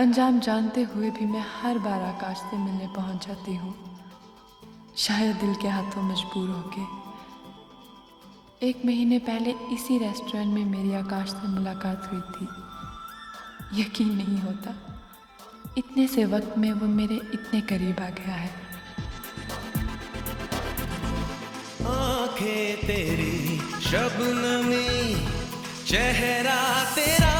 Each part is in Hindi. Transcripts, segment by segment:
अंजाम जानते हुए भी मैं हर बार आकाश से मिलने पहुँच जाती हूँ। शायद दिल के हाथों मजबूर होके। एक महीने पहले इसी रेस्टोरेंट में मेरी आकाश से मुलाकात हुई थी। यकीन नहीं होता, इतने से वक्त में वो मेरे इतने करीब आ गया है। आँखें तेरी शबनमी, चेहरा तेरा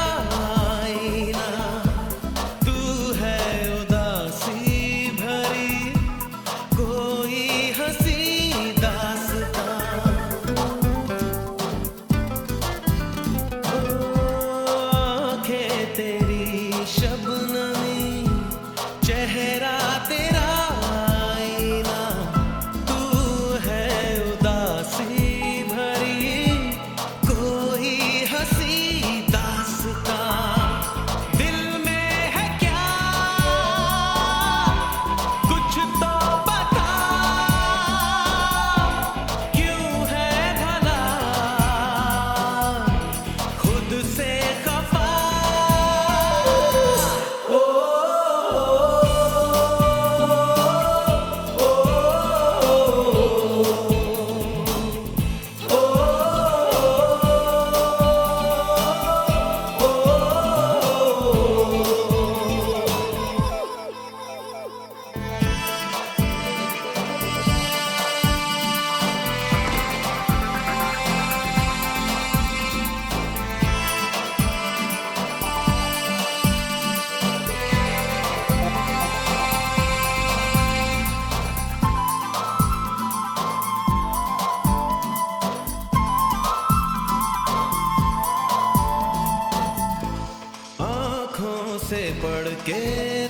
से पढ़ के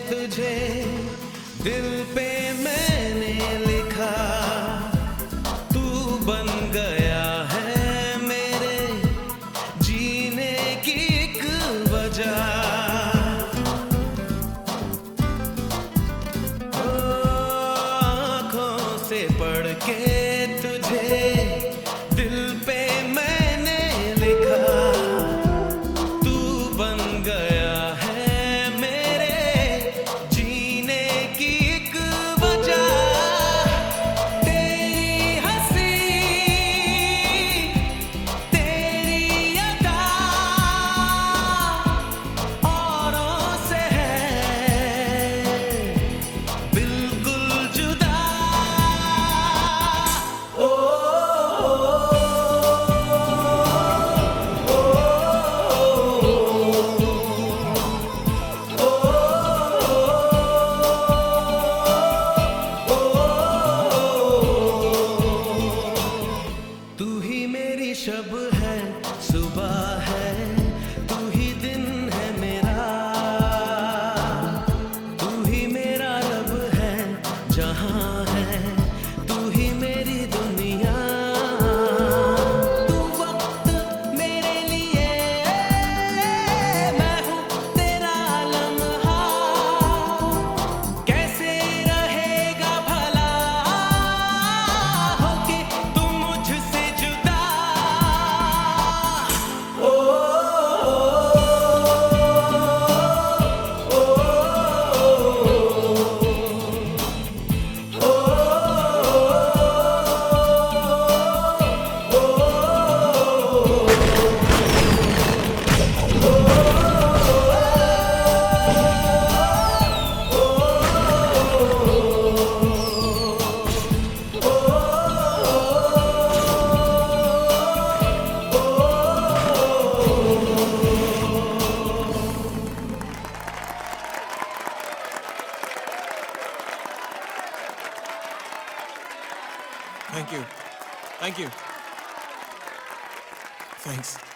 तुझे दिल पे मैंने लिखा Thank you. Thank you. Thanks.